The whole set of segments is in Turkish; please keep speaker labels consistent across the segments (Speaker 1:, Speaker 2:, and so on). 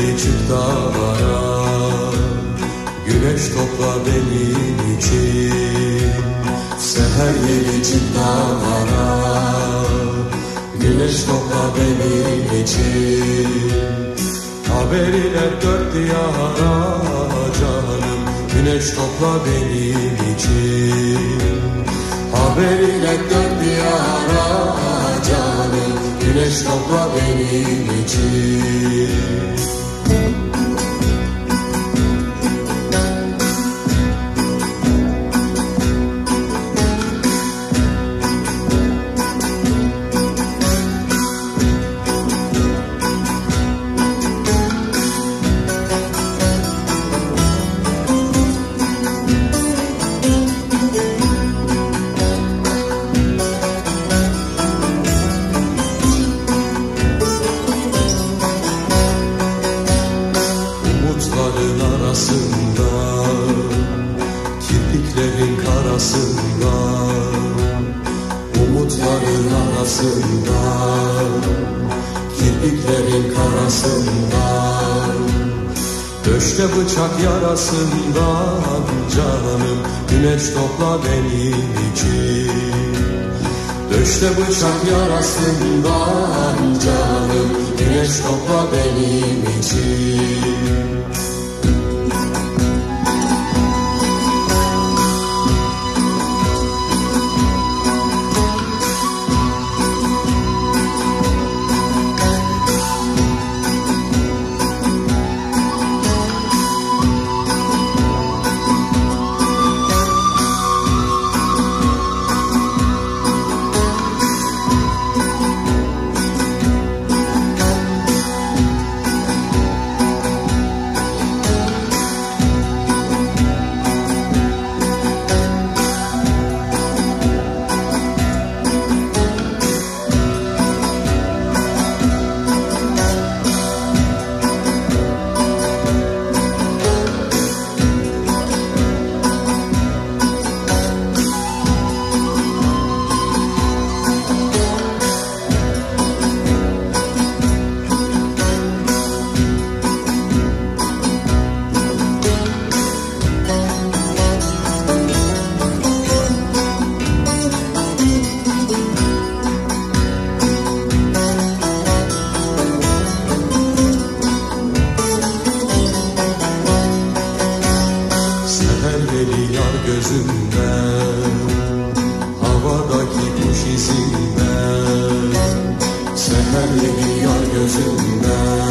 Speaker 1: Yedi çık dağlara. Güneş topla benim için. Seher yedi çık dağlara. Güneş topla benim için. Haberiler dört diyara. Canım Güneş topla benim için. Haberiyle dört diyara. Canım Güneş topla benim için Karasında Umutların arasında Kirpiklerin karasında Döşte bıçak yarasından canım Güneş topla benim için. Döşte bıçak yarasından canım Güneş topla benim için gözünden Havadaki kuş izinden Seher veli yar gözünden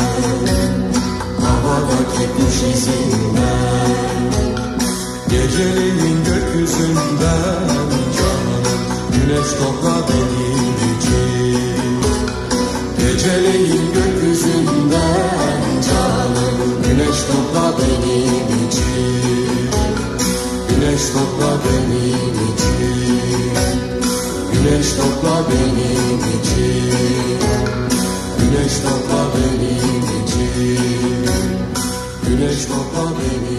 Speaker 1: Havadaki kuş izinden. Geceleyin gökyüzünden Canım güneş topla benim topla benim için Güneş topla benim için Güneş topla benim için Güneş topla benim